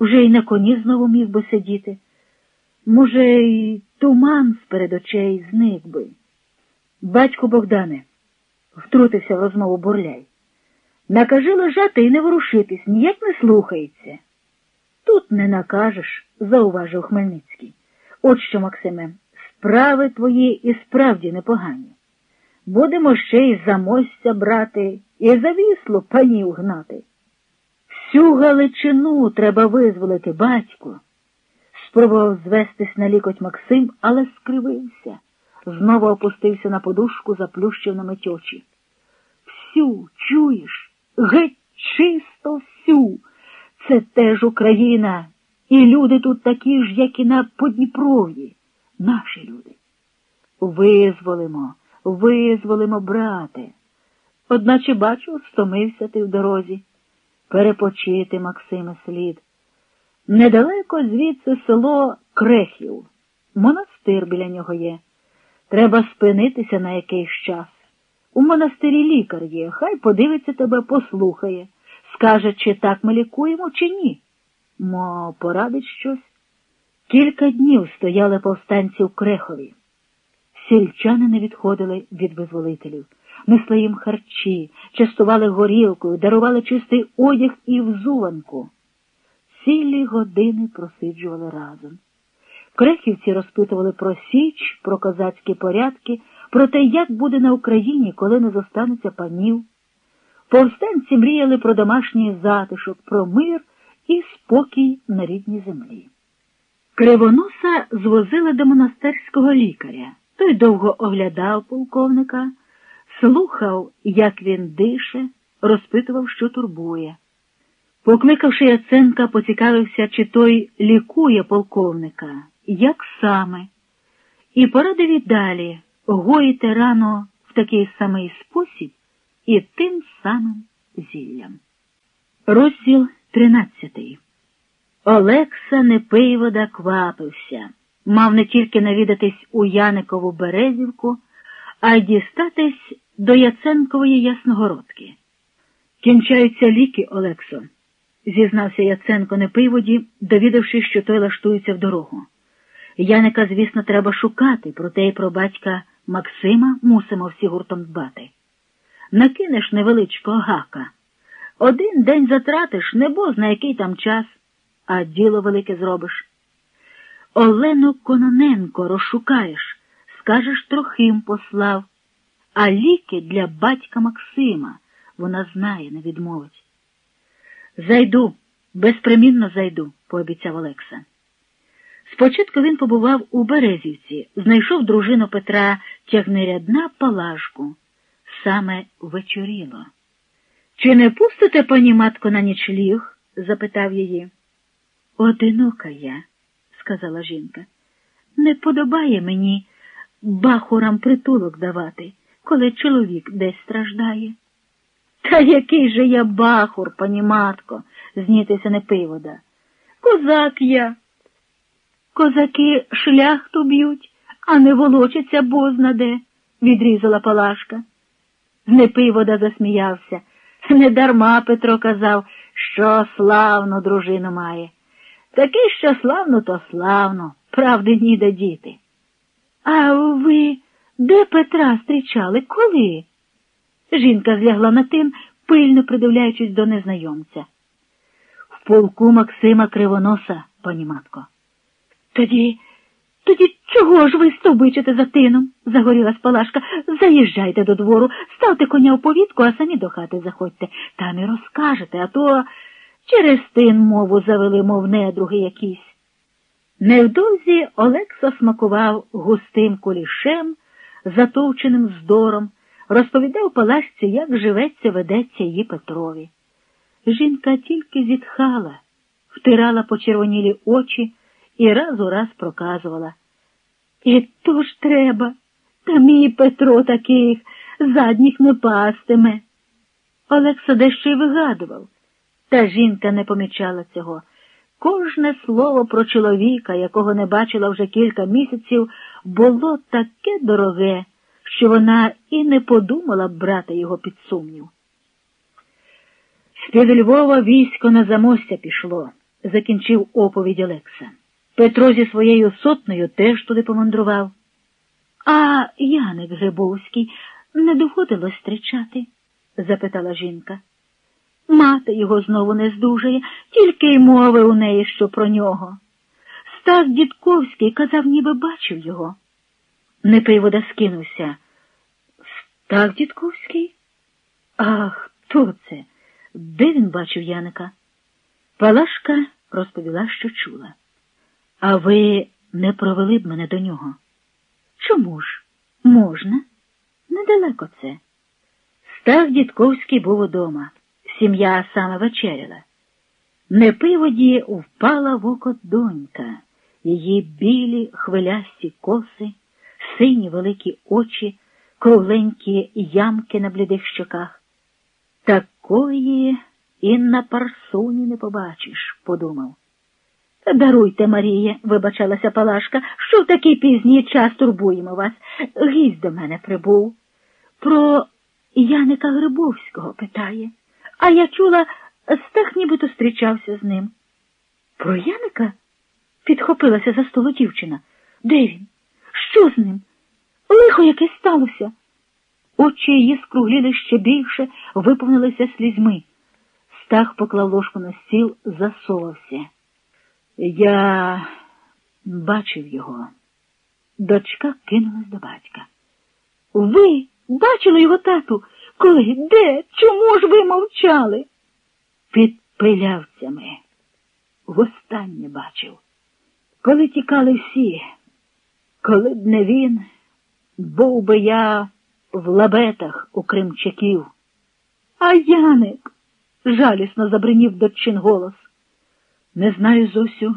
Вже й на коні знову міг би сидіти. Може, й туман сперед очей зник би. Батько Богдане, втрутився в розмову бурляй. Накажи лежати і не ворушитись, ніяк не слухається. Тут не накажеш, зауважив Хмельницький. От що, Максиме, справи твої і справді непогані. Будемо ще й за мостя брати, і за вісло панів гнати. Всю Галичину треба визволити, батько. Спробував звестись на лікоть Максим, але скривився. Знову опустився на подушку, заплющив на очі. Всю, чуєш? Геть чисто всю. Це теж Україна, і люди тут такі ж, як і на Подніпров'ї. Наші люди. Визволимо, визволимо, брате. Одначе, бачу, стомився ти в дорозі. Перепочити, Максиме, слід. Недалеко звідси село Крехів. Монастир біля нього є. Треба спинитися на якийсь час. У монастирі лікар є, хай подивиться тебе, послухає, скаже, чи так ми лікуємо, чи ні. Мо порадить щось. Кілька днів стояли повстанці у Крехові. Сільчани не відходили від визволителів, несли їм харчі, частували горілкою, дарували чистий одяг і взуванку. Цілі години просиджували разом. Крехівці розпитували про Січ, про козацькі порядки, про те, як буде на Україні, коли не зостанеться панів. Повстанці мріяли про домашній затишок, про мир і спокій на рідній землі. Кривоноса звозили до монастирського лікаря. Той довго оглядав полковника, слухав, як він дише, розпитував, що турбує. Покликавши Яценка, поцікавився, чи той лікує полковника, як саме, і порадив і далі гоїти рано в такий самий спосіб і тим самим зіллям. Розділ тринадцятий. Олекса Непивода квапився, мав не тільки навідатись у Яникову Березівку, а й дістатись до Яценкової Ясногородки. Кінчаються ліки, Олексо, зізнався Яценко Непиводі, довідавшись, що той лаштується в дорогу. Яника, звісно, треба шукати, проте й про батька Максима мусимо всі гуртом дбати. Накинеш невеличкого гака. Один день затратиш, небо зна який там час, а діло велике зробиш. Олену Кононенко розшукаєш, скажеш, трохим послав, а ліки для батька Максима вона знає, не відмовить. Зайду, безпримінно зайду, пообіцяв Олекса. Спочатку він побував у Березівці, знайшов дружину Петра тягнерядна палажку. Саме вечоріло. Чи не пустите, пані матко, на нічліг? запитав її. Одинока я, сказала жінка. Не подобає мені бахурам притулок давати, коли чоловік десь страждає. Та який же я бахур, пані матко, знітися Непивода. Козак я. Козаки шляхту б'ють, а не волочаться бознаде, відрізала Палашка. Непивода засміявся. Недарма Петро казав, що славну дружину має. Такий, що славно, то славно, правди ніде діти. А ви де Петра зустрічали? Коли? Жінка злягла на тин, пильно придивляючись до незнайомця. В полку Максима Кривоноса, пані матко. Тоді, тоді чого ж ви стовбичите за тином? загоріла спалашка. Заїжджайте до двору, ставте коня у повітку, а самі до хати заходьте. Там і розкажете, а то через тин мову завели, мов недруги якісь. Невдовзі Олекса смакував густим кулішем, затовченим здором, розповідав Палашці, як живеться, ведеться її Петрові. Жінка тільки зітхала, втирала почервонілі очі і раз у раз проказувала. І то ж треба, та мій Петро таких задніх не пастиме. Олекса дещо й вигадував, та жінка не помічала цього. Кожне слово про чоловіка, якого не бачила вже кілька місяців, було таке дороге, що вона і не подумала б брати його під сумнів. З-під Львова військо на замостя пішло. закінчив оповідь Олекса. Петро зі своєю сотнею теж туди помандрував. А Яник Грибовський не доводилось зустрічати? запитала жінка. Мати його знову не здужає, тільки й мови у неї, що про нього. Стас Дідковський казав, ніби бачив його. Непривода скинувся. Стас Дідковський? А хто це? Де він бачив Яника? Палашка розповіла, що чула. А ви не провели б мене до нього? Чому ж? Можна? Недалеко це. Стах Дідковський був удома. Сім'я саме вечеряла. Непиводі впала в око донька, її білі хвилясті коси, сині великі очі, кругленькі ямки на блідих щоках. Такої і на парсуні не побачиш, подумав. Даруйте, Марія, вибачалася Палашка, що в такий пізній час турбуємо вас. Гість до мене прибув. Про Яника Грибовського питає. А я чула, Стах нібито зустрічався з ним. Про Яника? Підхопилася за столу дівчина. Де він? Що з ним? Лихо яке сталося. Очі її скругліли ще більше, виповнилися слізьми. Стах поклав ложку на стіл, засовався. Я бачив його. Дочка кинулась до батька. Ви бачили його тату? Коли? Де? Чому ж ви мовчали? Під пилявцями. Востаннє бачив. Коли тікали всі, коли б не він, був би я в лабетах у кримчаків. А Яник, жалісно забринів дочин голос. Не знаю, Зосю,